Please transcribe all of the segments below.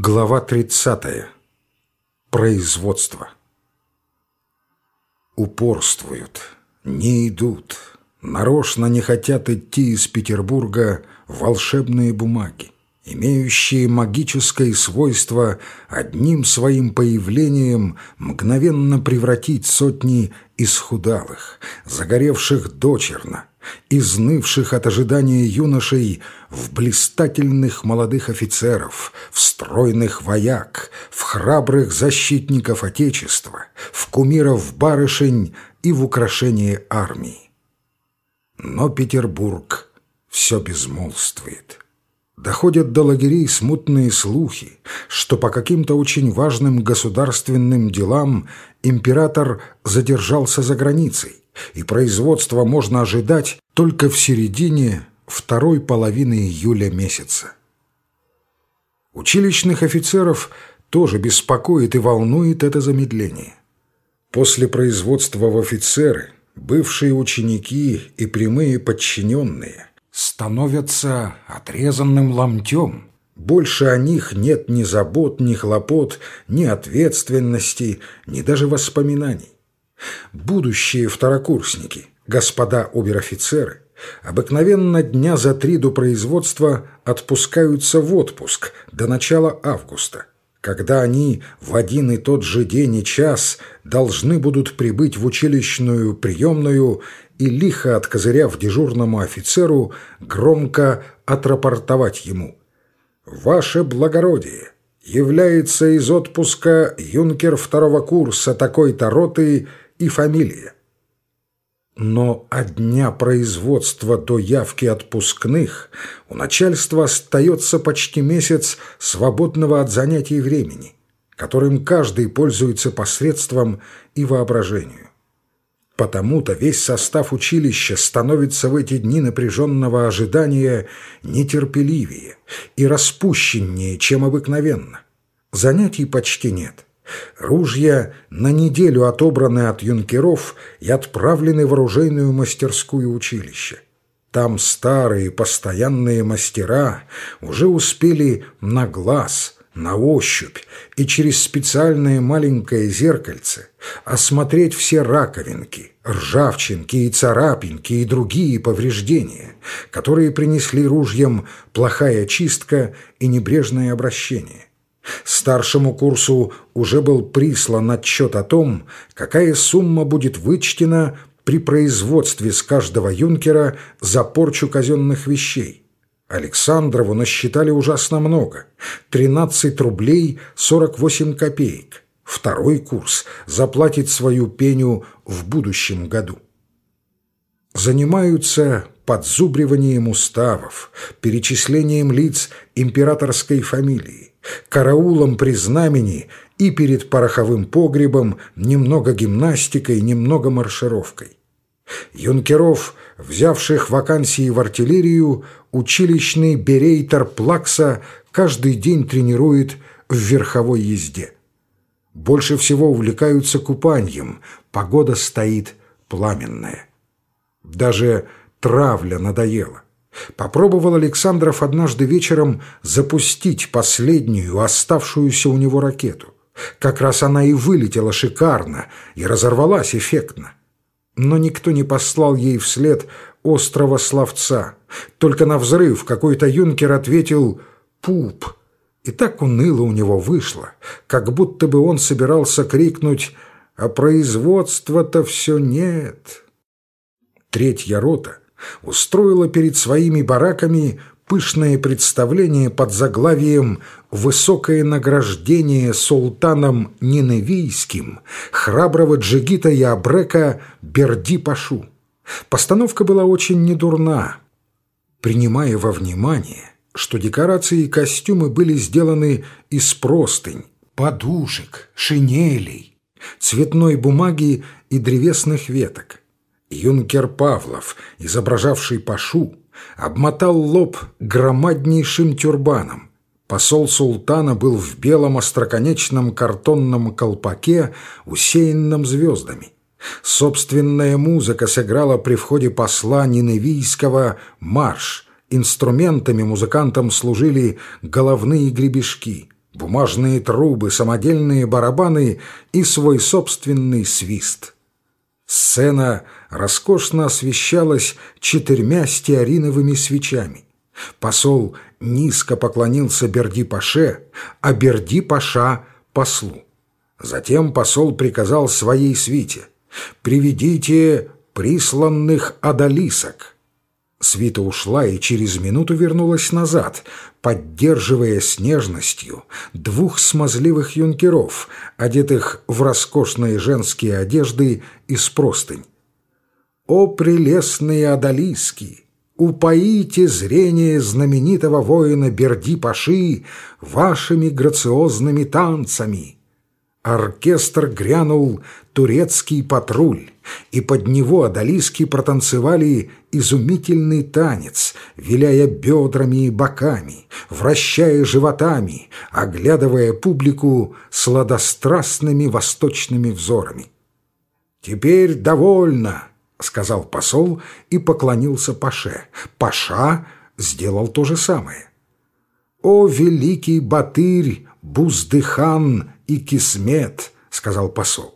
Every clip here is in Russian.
Глава 30. Производство. Упорствуют, не идут, нарочно не хотят идти из Петербурга волшебные бумаги, имеющие магическое свойство одним своим появлением мгновенно превратить сотни исхудалых, загоревших дочерно, изнывших от ожидания юношей в блистательных молодых офицеров, в стройных вояк, в храбрых защитников Отечества, в кумиров барышень и в украшении армии. Но Петербург все безмолвствует. Доходят до лагерей смутные слухи, что по каким-то очень важным государственным делам император задержался за границей, и производство можно ожидать только в середине второй половины июля месяца. Училищных офицеров тоже беспокоит и волнует это замедление. После производства в офицеры бывшие ученики и прямые подчиненные становятся отрезанным ломтем. Больше о них нет ни забот, ни хлопот, ни ответственности, ни даже воспоминаний. Будущие второкурсники, господа обер-офицеры, обыкновенно дня за три до производства отпускаются в отпуск до начала августа, когда они в один и тот же день и час должны будут прибыть в училищную приемную и, лихо откозыряв дежурному офицеру, громко отрапортовать ему. «Ваше благородие!» является из отпуска юнкер второго курса такой-то роты и фамилия. Но от дня производства до явки отпускных у начальства остается почти месяц свободного от занятий времени, которым каждый пользуется посредством и воображению. Потому-то весь состав училища становится в эти дни напряженного ожидания нетерпеливее и распущеннее, чем обыкновенно. Занятий почти нет. Ружья на неделю отобраны от юнкеров и отправлены в оружейную мастерскую училище. Там старые постоянные мастера уже успели на глаз, на ощупь и через специальное маленькое зеркальце осмотреть все раковинки, ржавчинки и царапинки и другие повреждения, которые принесли ружьям плохая чистка и небрежное обращение. Старшему курсу уже был прислан отчет о том, какая сумма будет вычтена при производстве с каждого юнкера за порчу казенных вещей. Александрову насчитали ужасно много – 13 рублей 48 копеек. Второй курс заплатит свою пеню в будущем году. Занимаются подзубриванием уставов, перечислением лиц императорской фамилии караулом при знамени и перед пороховым погребом немного гимнастикой, немного маршировкой. Юнкеров, взявших вакансии в артиллерию, училищный берейтер Плакса каждый день тренирует в верховой езде. Больше всего увлекаются купанием, погода стоит пламенная. Даже травля надоела. Попробовал Александров однажды вечером запустить последнюю оставшуюся у него ракету. Как раз она и вылетела шикарно и разорвалась эффектно. Но никто не послал ей вслед острого словца. Только на взрыв какой-то юнкер ответил «пуп». И так уныло у него вышло, как будто бы он собирался крикнуть «а производства-то все нет». Третья рота — устроила перед своими бараками пышное представление под заглавием «Высокое награждение султаном Ниневийским храброго джигита и абрека Берди-Пашу». Постановка была очень недурна, принимая во внимание, что декорации и костюмы были сделаны из простынь, подушек, шинелей, цветной бумаги и древесных веток. Юнкер Павлов, изображавший Пашу, обмотал лоб громаднейшим тюрбаном. Посол султана был в белом остроконечном картонном колпаке, усеянном звездами. Собственная музыка сыграла при входе посла Ниневийского марш. Инструментами музыкантам служили головные гребешки, бумажные трубы, самодельные барабаны и свой собственный свист. Сцена роскошно освещалась четырьмя стеариновыми свечами. Посол низко поклонился Берди-Паше, а Берди-Паша — послу. Затем посол приказал своей свите «Приведите присланных одолисок». Свита ушла и через минуту вернулась назад, поддерживая с нежностью двух смазливых юнкеров, одетых в роскошные женские одежды из простынь. «О, прелестные одолиски! Упоите зрение знаменитого воина Берди-Паши вашими грациозными танцами!» Оркестр грянул турецкий патруль, и под него одолиски протанцевали изумительный танец, виляя бедрами и боками, вращая животами, оглядывая публику сладострастными восточными взорами. «Теперь довольно», — сказал посол и поклонился Паше. Паша сделал то же самое. «О, великий батырь, Буздыхан и Кисмет», — сказал посол.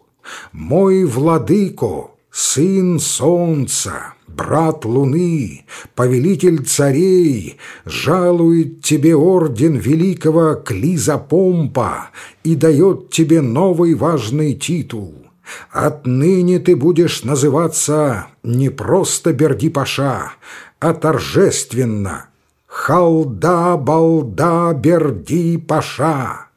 «Мой владыко, сын солнца, брат луны, повелитель царей, жалует тебе орден великого Клиза Помпа и дает тебе новый важный титул. Отныне ты будешь называться не просто Берди-Паша, а торжественно Халда-Балда-Берди-Паша.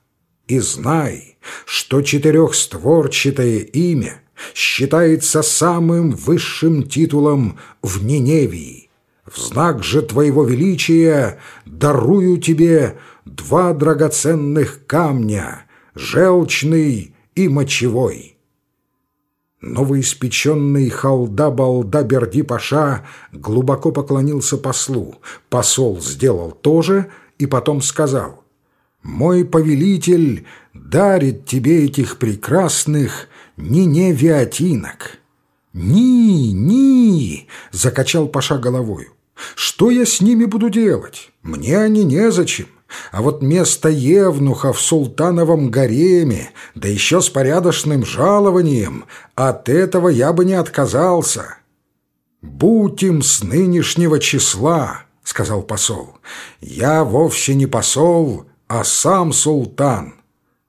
И знай, что четырехстворчатое имя считается самым высшим титулом в Ниневии. В знак же твоего величия дарую тебе два драгоценных камня, желчный и мочевой. Новоиспеченный халда-балда Берди-Паша глубоко поклонился послу. Посол сделал то же и потом сказал — мой повелитель дарит тебе этих прекрасных ниневиатинок. «Ни, ни!» — закачал Паша головою. «Что я с ними буду делать? Мне они незачем. А вот место Евнуха в султановом гареме, да еще с порядочным жалованием, от этого я бы не отказался». «Будь им с нынешнего числа», — сказал посол. «Я вовсе не посол, а сам султан.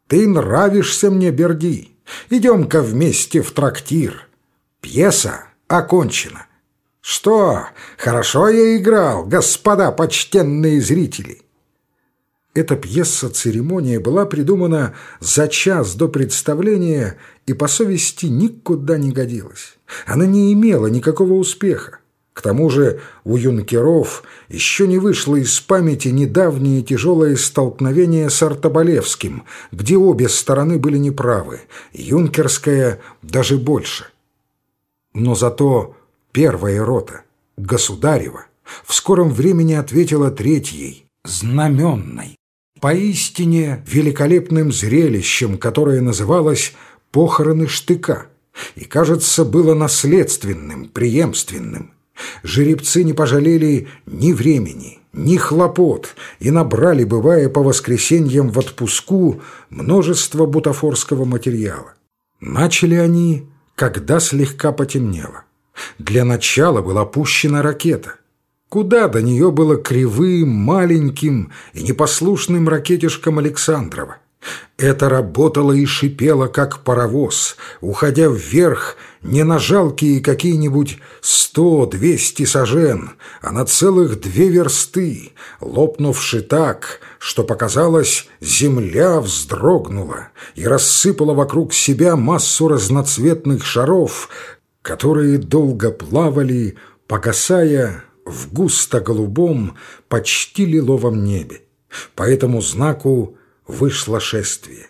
Ты нравишься мне, Берди. Идем-ка вместе в трактир. Пьеса окончена. Что, хорошо я играл, господа почтенные зрители? Эта пьеса-церемония была придумана за час до представления и по совести никуда не годилась. Она не имела никакого успеха. К тому же у юнкеров еще не вышло из памяти недавнее тяжелое столкновение с Артобалевским, где обе стороны были неправы, юнкерская даже больше. Но зато первая рота, Государева, в скором времени ответила третьей, знаменной, поистине великолепным зрелищем, которое называлось «похороны штыка» и, кажется, было наследственным, преемственным. Жеребцы не пожалели ни времени, ни хлопот и набрали, бывая по воскресеньям в отпуску, множество бутафорского материала. Начали они, когда слегка потемнело. Для начала была пущена ракета. Куда до нее было кривым, маленьким и непослушным ракетишком Александрова? Это работало и шипело, как паровоз, уходя вверх не на жалкие какие-нибудь сто-двести сажен, а на целых две версты, лопнувши так, что, показалось, земля вздрогнула и рассыпала вокруг себя массу разноцветных шаров, которые долго плавали, погасая в густо-голубом, почти лиловом небе. По этому знаку вышло шествие.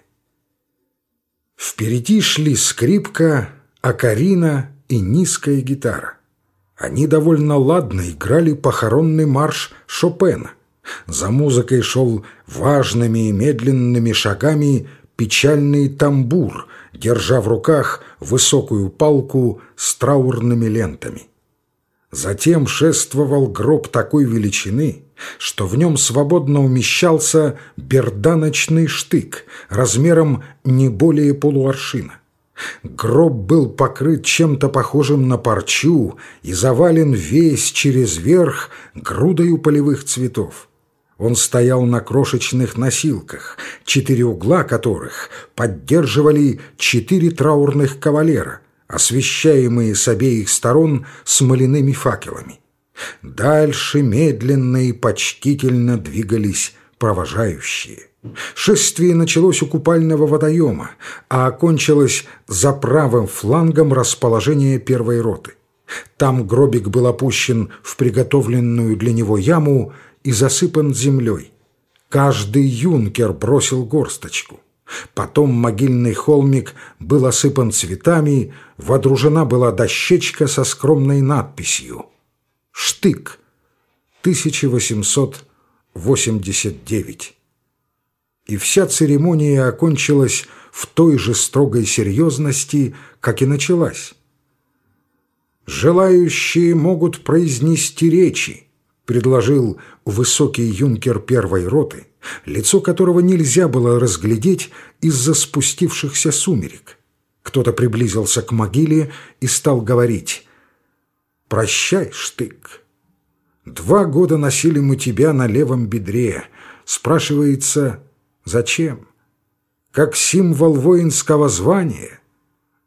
Впереди шли скрипка, акарина и низкая гитара. Они довольно ладно играли похоронный марш Шопена. За музыкой шел важными и медленными шагами печальный тамбур, держа в руках высокую палку с траурными лентами. Затем шествовал гроб такой величины, что в нем свободно умещался берданочный штык размером не более полуаршина. Гроб был покрыт чем-то похожим на парчу и завален весь через верх грудою полевых цветов. Он стоял на крошечных носилках, четыре угла которых поддерживали четыре траурных кавалера, освещаемые с обеих сторон смоляными факелами. Дальше медленно и почтительно двигались провожающие. Шествие началось у купального водоема, а окончилось за правым флангом расположения первой роты. Там гробик был опущен в приготовленную для него яму и засыпан землей. Каждый юнкер бросил горсточку. Потом могильный холмик был осыпан цветами, водружена была дощечка со скромной надписью «Штык, 1889». И вся церемония окончилась в той же строгой серьезности, как и началась. «Желающие могут произнести речи», — предложил высокий юнкер первой роты, лицо которого нельзя было разглядеть из-за спустившихся сумерек. Кто-то приблизился к могиле и стал говорить «Прощай, штык. Два года носили мы тебя на левом бедре. Спрашивается, зачем? Как символ воинского звания.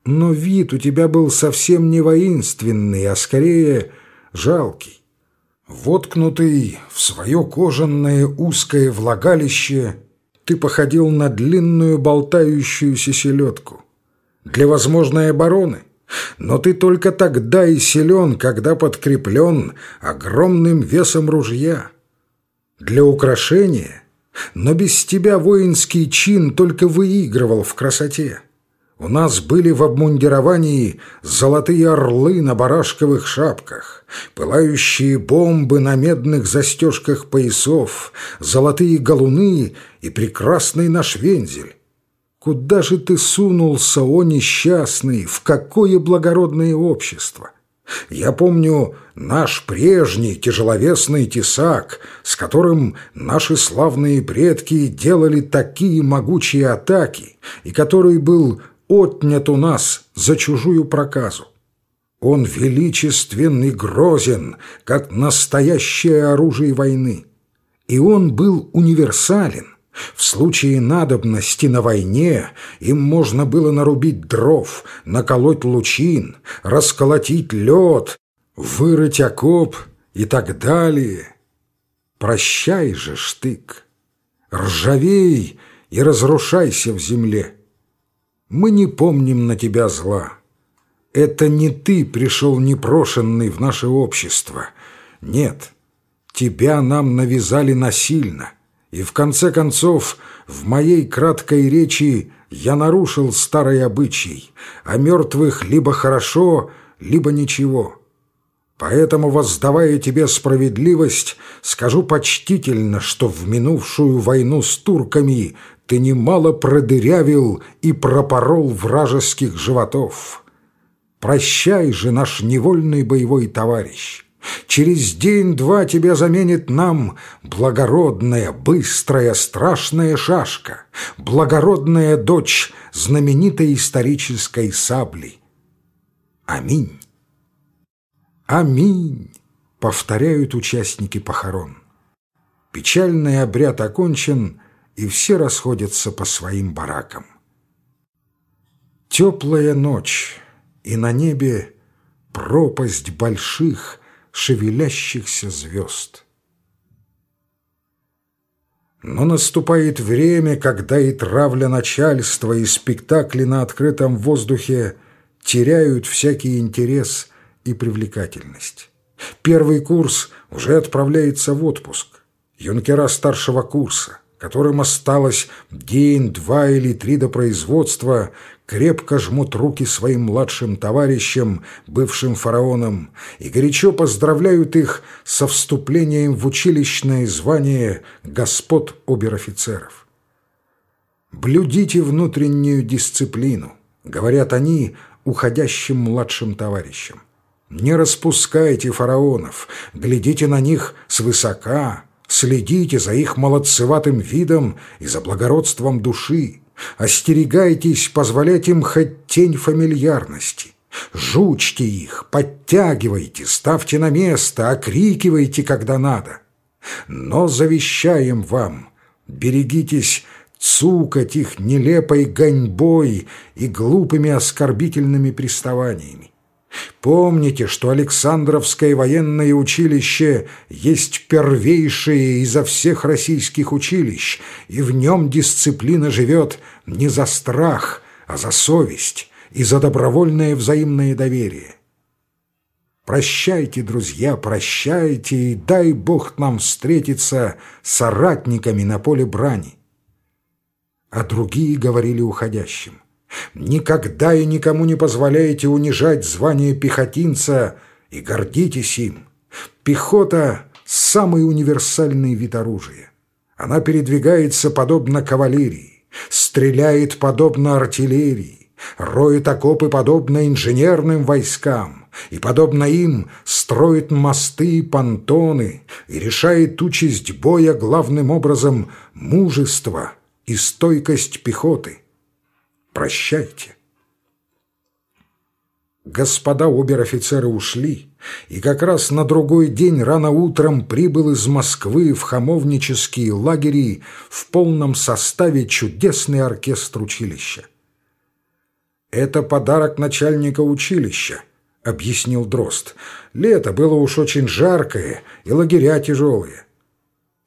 Но вид у тебя был совсем не воинственный, а скорее жалкий. Воткнутый в свое кожаное узкое влагалище, ты походил на длинную болтающуюся селедку. Для возможной обороны. Но ты только тогда и силен, когда подкреплен огромным весом ружья. Для украшения, но без тебя воинский чин только выигрывал в красоте. У нас были в обмундировании золотые орлы на барашковых шапках, пылающие бомбы на медных застежках поясов, золотые галуны и прекрасный наш вензель. Куда же ты сунулся, о несчастный, в какое благородное общество? Я помню наш прежний тяжеловесный тесак, с которым наши славные предки делали такие могучие атаки, и который был отнят у нас за чужую проказу. Он величествен и грозен, как настоящее оружие войны. И он был универсален. В случае надобности на войне им можно было нарубить дров, наколоть лучин, расколотить лед, вырыть окоп и так далее. Прощай же, штык, ржавей и разрушайся в земле. Мы не помним на тебя зла. Это не ты пришел непрошенный в наше общество. Нет, тебя нам навязали насильно. И в конце концов, в моей краткой речи я нарушил старый обычай, а мертвых либо хорошо, либо ничего. Поэтому, воздавая тебе справедливость, скажу почтительно, что в минувшую войну с турками ты немало продырявил и пропорол вражеских животов. Прощай же, наш невольный боевой товарищ. Через день-два тебя заменит нам благородная, быстрая, страшная шашка, благородная дочь знаменитой исторической сабли. Аминь. Аминь, повторяют участники похорон. Печальный обряд окончен, и все расходятся по своим баракам. Теплая ночь, и на небе пропасть больших, шевелящихся звезд. Но наступает время, когда и травля начальства, и спектакли на открытом воздухе теряют всякий интерес и привлекательность. Первый курс уже отправляется в отпуск. Юнкера старшего курса – которым осталось день, два или три до производства, крепко жмут руки своим младшим товарищам, бывшим фараонам, и горячо поздравляют их со вступлением в училищное звание господ обер-офицеров. «Блюдите внутреннюю дисциплину», — говорят они уходящим младшим товарищам. «Не распускайте фараонов, глядите на них свысока, Следите за их молодцеватым видом и за благородством души. Остерегайтесь позволять им хоть тень фамильярности. Жучьте их, подтягивайте, ставьте на место, окрикивайте, когда надо. Но завещаем вам, берегитесь цукать их нелепой гоньбой и глупыми оскорбительными приставаниями. Помните, что Александровское военное училище есть первейшее изо всех российских училищ, и в нем дисциплина живет не за страх, а за совесть и за добровольное взаимное доверие. Прощайте, друзья, прощайте, и дай Бог нам встретиться соратниками на поле брани. А другие говорили уходящим. Никогда и никому не позволяйте унижать звание пехотинца и гордитесь им. Пехота – самый универсальный вид оружия. Она передвигается подобно кавалерии, стреляет подобно артиллерии, роет окопы подобно инженерным войскам и, подобно им, строит мосты и понтоны и решает участь боя главным образом мужество и стойкость пехоты – Прощайте. Господа обер-офицеры ушли, и как раз на другой день рано утром прибыл из Москвы в хамовнические лагери в полном составе чудесный оркестр училища. «Это подарок начальника училища», — объяснил Дрозд. «Лето было уж очень жаркое, и лагеря тяжелые».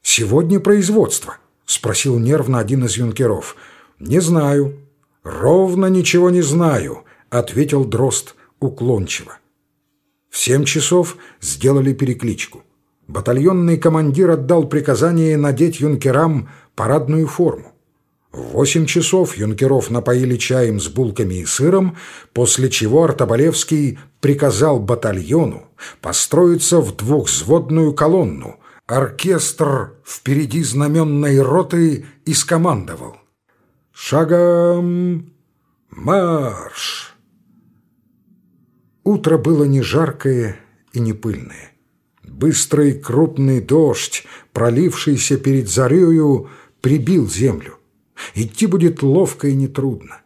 «Сегодня производство?» — спросил нервно один из юнкеров. «Не знаю», «Ровно ничего не знаю», — ответил Дрозд уклончиво. В семь часов сделали перекличку. Батальонный командир отдал приказание надеть юнкерам парадную форму. В восемь часов юнкеров напоили чаем с булками и сыром, после чего Артобалевский приказал батальону построиться в двухзводную колонну. Оркестр впереди знаменной роты и скомандовал. Шагом марш! Утро было не жаркое и не пыльное. Быстрый крупный дождь, пролившийся перед зарею, прибил землю. Идти будет ловко и нетрудно.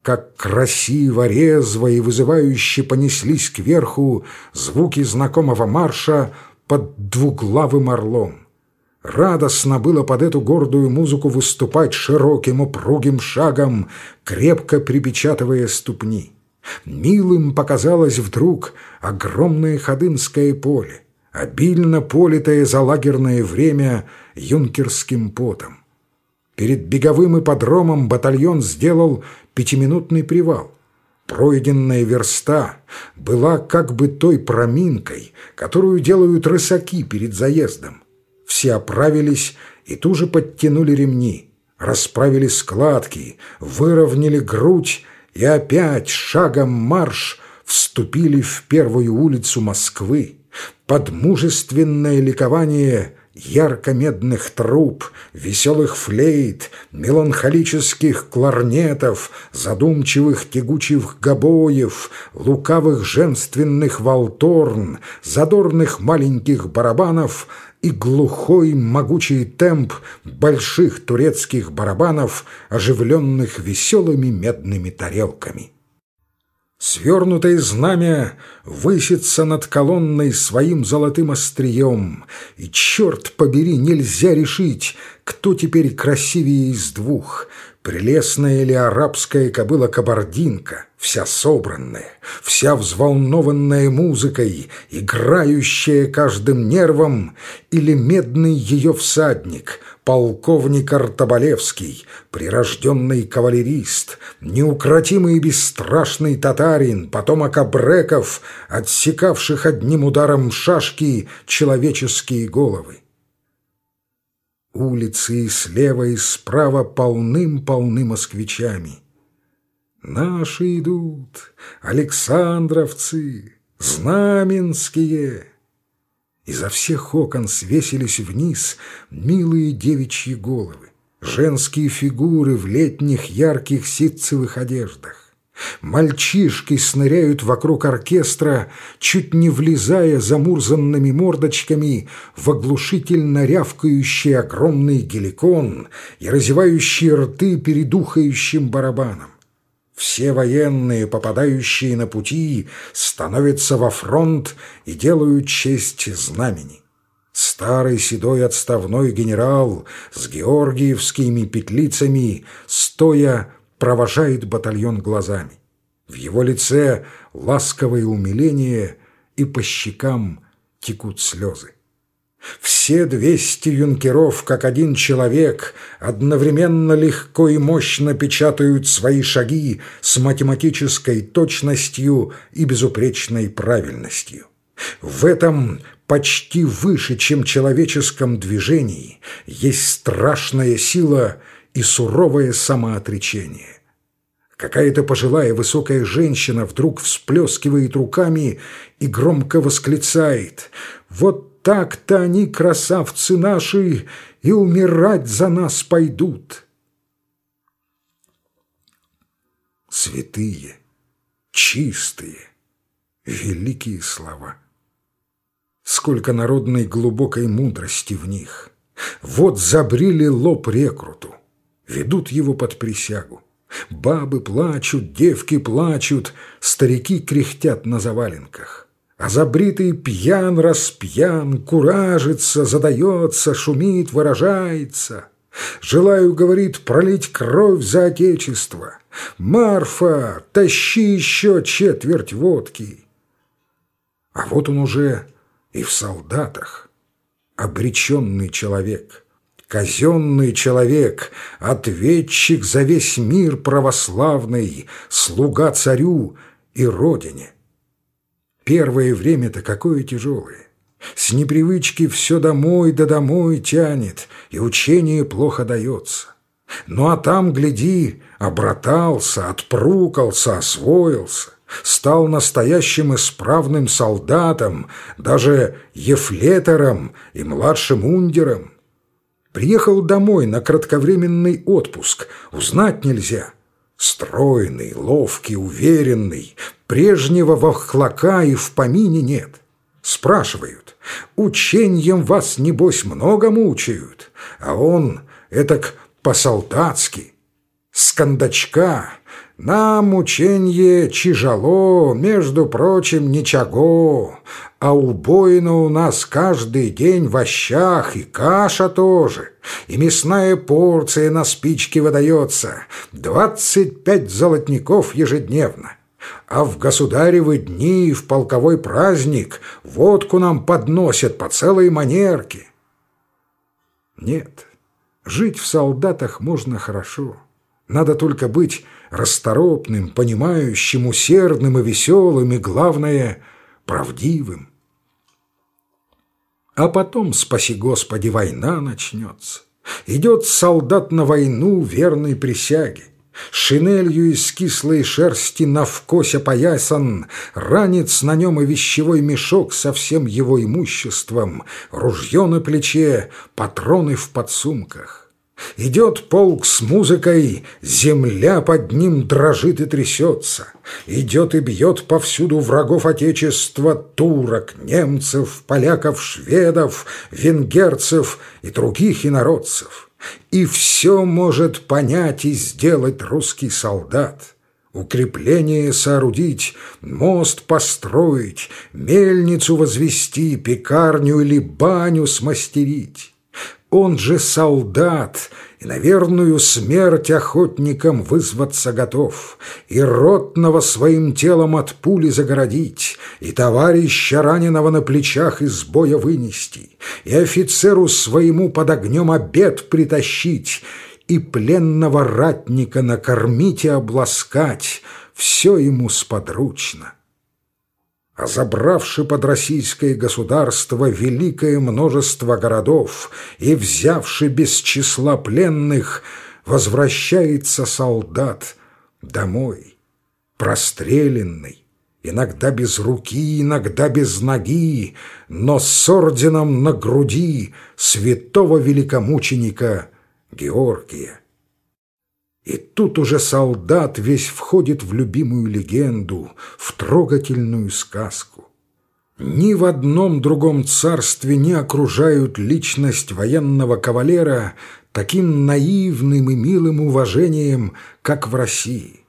Как красиво, резво и вызывающе понеслись кверху звуки знакомого марша под двуглавым орлом. Радостно было под эту гордую музыку выступать широким упругим шагом, крепко припечатывая ступни. Милым показалось вдруг огромное ходынское поле, обильно политое за лагерное время юнкерским потом. Перед беговым ипподромом батальон сделал пятиминутный привал. Пройденная верста была как бы той проминкой, которую делают рысаки перед заездом. Все оправились и туже подтянули ремни, расправили складки, выровняли грудь и опять шагом марш вступили в первую улицу Москвы под мужественное ликование ярко-медных труб, веселых флейт, меланхолических кларнетов, задумчивых тягучих гобоев, лукавых женственных волторн, задорных маленьких барабанов — и глухой могучий темп больших турецких барабанов, оживленных веселыми медными тарелками. Свернутое знамя высится над колонной своим золотым острием, и, черт побери, нельзя решить, кто теперь красивее из двух — Прелестная ли арабская кобыла-кабардинка, вся собранная, вся взволнованная музыкой, играющая каждым нервом, или медный ее всадник, полковник Артобалевский, прирожденный кавалерист, неукротимый и бесстрашный татарин, потомок абреков, отсекавших одним ударом шашки человеческие головы. Улицы и слева, и справа полным-полны москвичами. Наши идут, Александровцы, Знаменские. Изо всех окон свесились вниз милые девичьи головы, женские фигуры в летних ярких ситцевых одеждах. Мальчишки сныряют вокруг оркестра, чуть не влезая замурзанными мордочками в оглушительно рявкающий огромный геликон и разевающие рты перед ухающим барабаном. Все военные, попадающие на пути, становятся во фронт и делают честь знамени. Старый седой отставной генерал с георгиевскими петлицами, стоя, провожает батальон глазами. В его лице ласковое умиление, и по щекам текут слезы. Все двести юнкеров, как один человек, одновременно легко и мощно печатают свои шаги с математической точностью и безупречной правильностью. В этом почти выше, чем человеческом движении, есть страшная сила и суровое самоотречение. Какая-то пожилая высокая женщина вдруг всплескивает руками и громко восклицает «Вот так-то они, красавцы наши, и умирать за нас пойдут!» Святые, чистые, великие слова. Сколько народной глубокой мудрости в них. Вот забрили лоб рекруту, ведут его под присягу. Бабы плачут, девки плачут, старики кряхтят на заваленках. А забритый пьян распьян, куражится, задается, шумит, выражается. Желаю, говорит, пролить кровь за отечество. Марфа, тащи еще четверть водки. А вот он уже и в солдатах, обреченный человек — Казенный человек, ответчик за весь мир православный, слуга царю и родине. Первое время-то какое тяжелое. С непривычки все домой да домой тянет, и учение плохо дается. Ну а там, гляди, обратался, отпрукался, освоился, стал настоящим исправным солдатом, даже ефлетором и младшим ундером. Приехал домой на кратковременный отпуск. Узнать нельзя. Стройный, ловкий, уверенный. Прежнего вахлака и в помине нет. Спрашивают. Ученьем вас, небось, много мучают. А он, этак по-солдатски, с кондачка, нам ученье тяжело, между прочим, ничего, а убойно у нас каждый день в ощах и каша тоже, и мясная порция на спичке выдается, двадцать пять золотников ежедневно. А в государевы дни и в полковой праздник водку нам подносят по целой манерке. Нет, жить в солдатах можно хорошо. Надо только быть расторопным, понимающим, усердным и веселым, и, главное, правдивым. А потом, спаси Господи, война начнется. Идет солдат на войну верной присяге. Шинелью из кислой шерсти навкось опоясан, Ранец на нем и вещевой мешок со всем его имуществом, Ружье на плече, патроны в подсумках. Идет полк с музыкой, земля под ним дрожит и трясется. Идет и бьет повсюду врагов Отечества, турок, немцев, поляков, шведов, венгерцев и других инородцев. И все может понять и сделать русский солдат. Укрепление соорудить, мост построить, мельницу возвести, пекарню или баню смастерить. Он же солдат, и на верную смерть охотникам вызваться готов, и ротного своим телом от пули загородить, и товарища раненого на плечах из боя вынести, и офицеру своему под огнем обед притащить, и пленного ратника накормить и обласкать, все ему сподручно а забравши под российское государство великое множество городов и взявши без числа пленных, возвращается солдат домой, простреленный, иногда без руки, иногда без ноги, но с орденом на груди святого великомученика Георгия. И тут уже солдат весь входит в любимую легенду, в трогательную сказку. Ни в одном другом царстве не окружают личность военного кавалера таким наивным и милым уважением, как в России.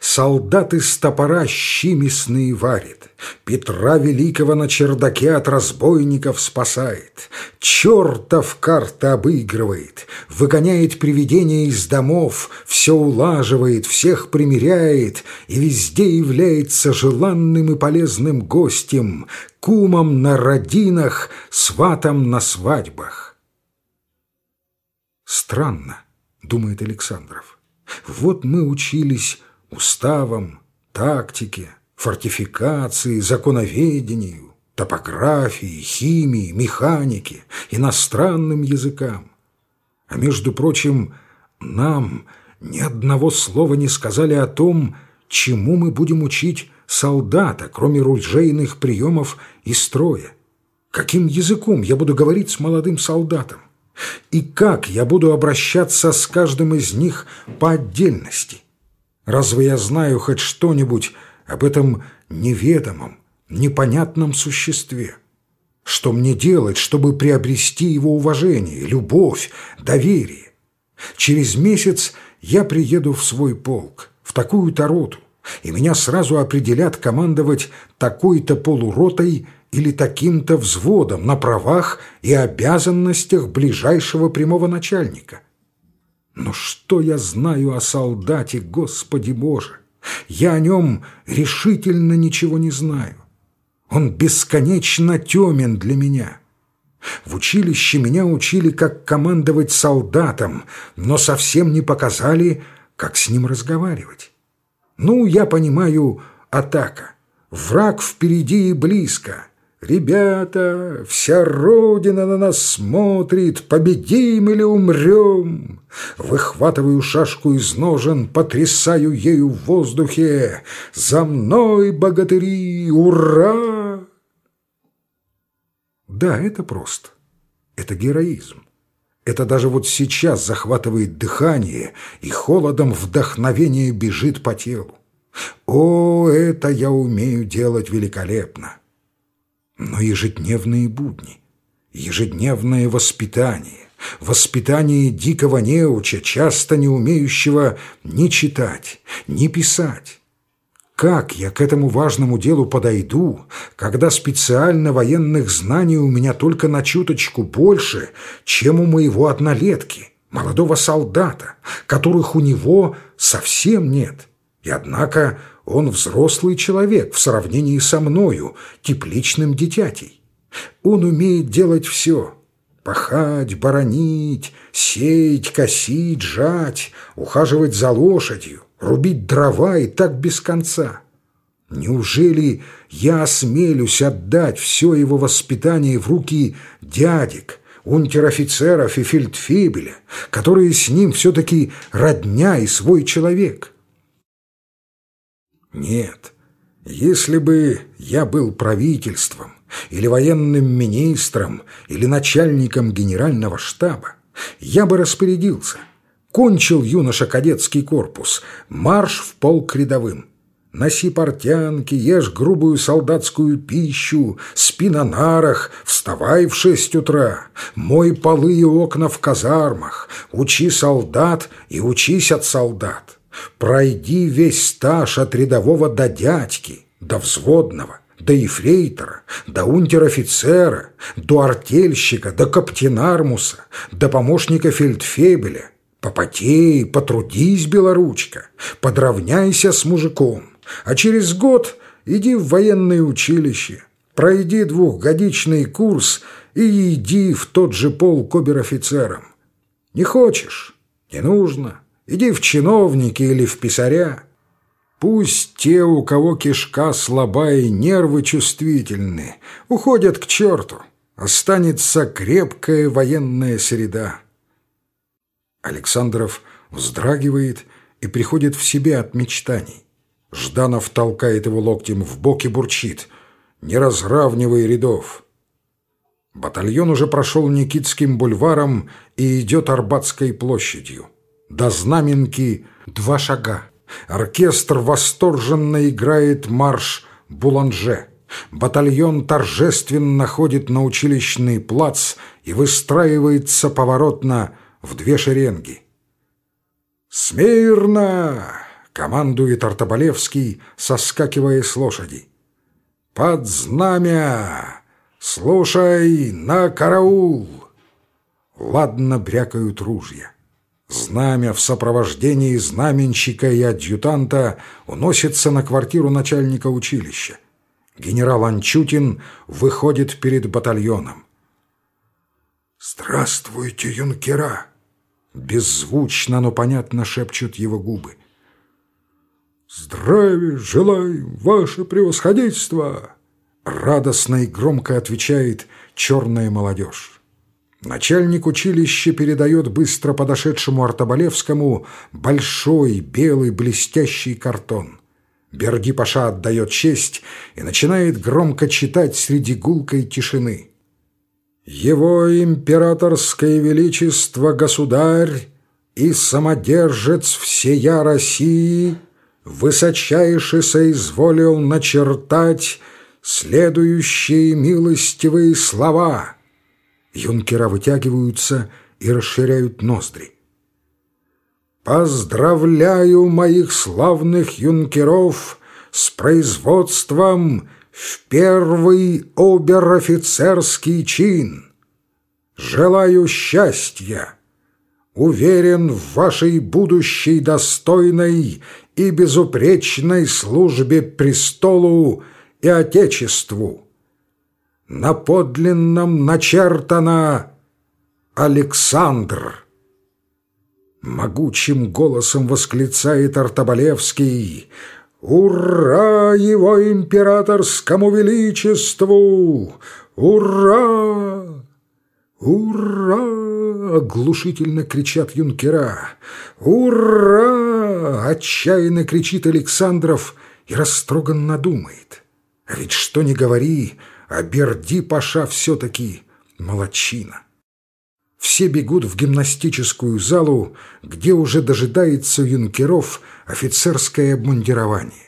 Солдат из топора щи мясные варит, Петра Великого на чердаке от разбойников спасает, Чертов карты обыгрывает, выгоняет привидения из домов, Все улаживает, всех примиряет И везде является желанным и полезным гостем, Кумом на родинах, сватом на свадьбах. Странно, думает Александров. Вот мы учились уставам, тактике, фортификации, законоведению, топографии, химии, механике, иностранным языкам. А между прочим, нам ни одного слова не сказали о том, чему мы будем учить солдата, кроме ружейных приемов и строя. Каким языком я буду говорить с молодым солдатом? И как я буду обращаться с каждым из них по отдельности? Разве я знаю хоть что-нибудь об этом неведомом, непонятном существе? Что мне делать, чтобы приобрести его уважение, любовь, доверие? Через месяц я приеду в свой полк, в такую-то роту, и меня сразу определят командовать такой-то полуротой или таким-то взводом на правах и обязанностях ближайшего прямого начальника – но что я знаю о солдате, Господи Боже? Я о нем решительно ничего не знаю. Он бесконечно темен для меня. В училище меня учили, как командовать солдатом, но совсем не показали, как с ним разговаривать. Ну, я понимаю, атака. Враг впереди и близко. «Ребята, вся Родина на нас смотрит, победим или умрем!» Выхватываю шашку из ножен, потрясаю ею в воздухе. «За мной, богатыри! Ура!» Да, это просто. Это героизм. Это даже вот сейчас захватывает дыхание, и холодом вдохновение бежит по телу. О, это я умею делать великолепно но ежедневные будни, ежедневное воспитание, воспитание дикого неуча, часто не умеющего ни читать, ни писать. Как я к этому важному делу подойду, когда специально военных знаний у меня только на чуточку больше, чем у моего однолетки, молодого солдата, которых у него совсем нет? И однако он взрослый человек в сравнении со мною, тепличным дитятей. Он умеет делать все – пахать, боронить, сеять, косить, жать, ухаживать за лошадью, рубить дрова и так без конца. Неужели я осмелюсь отдать все его воспитание в руки дядек, унтер-офицеров и фельдфебеля, которые с ним все-таки родня и свой человек?» Нет, если бы я был правительством или военным министром или начальником генерального штаба, я бы распорядился. Кончил юноша кадетский корпус, марш в полк рядовым. Носи портянки, ешь грубую солдатскую пищу, спи на нарах, вставай в шесть утра, мой полы и окна в казармах, учи солдат и учись от солдат. Пройди весь стаж от рядового до дядьки, до взводного, до ефрейтора, до унтер-офицера, до артельщика, до каптенармуса, до помощника фельдфебеля. Попотей, потрудись, белоручка, подравняйся с мужиком, а через год иди в военное училище, пройди двухгодичный курс и иди в тот же полк обер-офицером. Не хочешь? Не нужно. Иди в чиновники или в писаря. Пусть те, у кого кишка слаба и нервы чувствительны, уходят к черту. Останется крепкая военная среда. Александров вздрагивает и приходит в себя от мечтаний. Жданов толкает его локтем в бок и бурчит. «Не разравнивай рядов!» Батальон уже прошел Никитским бульваром и идет Арбатской площадью. До Знаменки Два шага. Оркестр восторженно играет марш «Буланже». Батальон торжественно ходит на училищный плац и выстраивается поворотно в две шеренги. «Смирно!» — командует Артобалевский, соскакивая с лошади. «Под знамя! Слушай, на караул!» Ладно брякают ружья. Знамя в сопровождении знаменщика и адъютанта уносится на квартиру начальника училища. Генерал Анчутин выходит перед батальоном. «Здравствуйте, юнкера!» Беззвучно, но понятно шепчут его губы. «Здравия желаю, ваше превосходительство!» Радостно и громко отвечает черная молодежь. Начальник училища передает быстро подошедшему Артобалевскому большой белый блестящий картон. Берди Паша отдает честь и начинает громко читать среди гулкой тишины. Его императорское величество государь и самодержец всея России высочайше соизволил начертать следующие милостивые слова. Юнкера вытягиваются и расширяют ноздри. «Поздравляю моих славных юнкеров с производством в первый обер-офицерский чин. Желаю счастья. Уверен в вашей будущей достойной и безупречной службе престолу и Отечеству. На подлинном начертано Александр. Могучим голосом восклицает Артобалевский — «Ура его императорскому величеству! Ура! Ура!» — оглушительно кричат юнкера. «Ура!» — отчаянно кричит Александров и растроганно думает. А ведь что ни говори, а Берди Паша все-таки молочина. Все бегут в гимнастическую залу, где уже дожидается юнкеров офицерское обмундирование.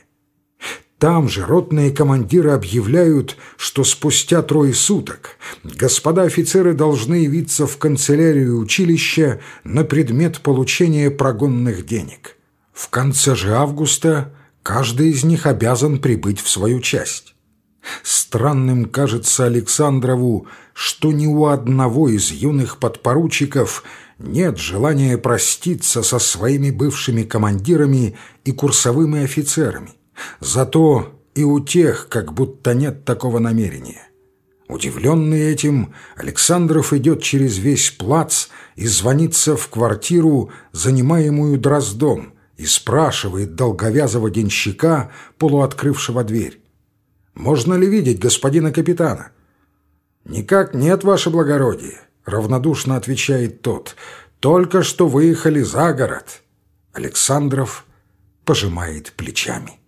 Там же ротные командиры объявляют, что спустя трое суток господа офицеры должны явиться в канцелярию училища на предмет получения прогонных денег. В конце же августа каждый из них обязан прибыть в свою часть. Странным кажется Александрову, что ни у одного из юных подпоручиков нет желания проститься со своими бывшими командирами и курсовыми офицерами. Зато и у тех как будто нет такого намерения. Удивленный этим, Александров идет через весь плац и звонится в квартиру, занимаемую Дроздом, и спрашивает долговязого денщика, полуоткрывшего дверь. Можно ли видеть господина капитана?» «Никак нет, ваше благородие», — равнодушно отвечает тот. «Только что выехали за город». Александров пожимает плечами.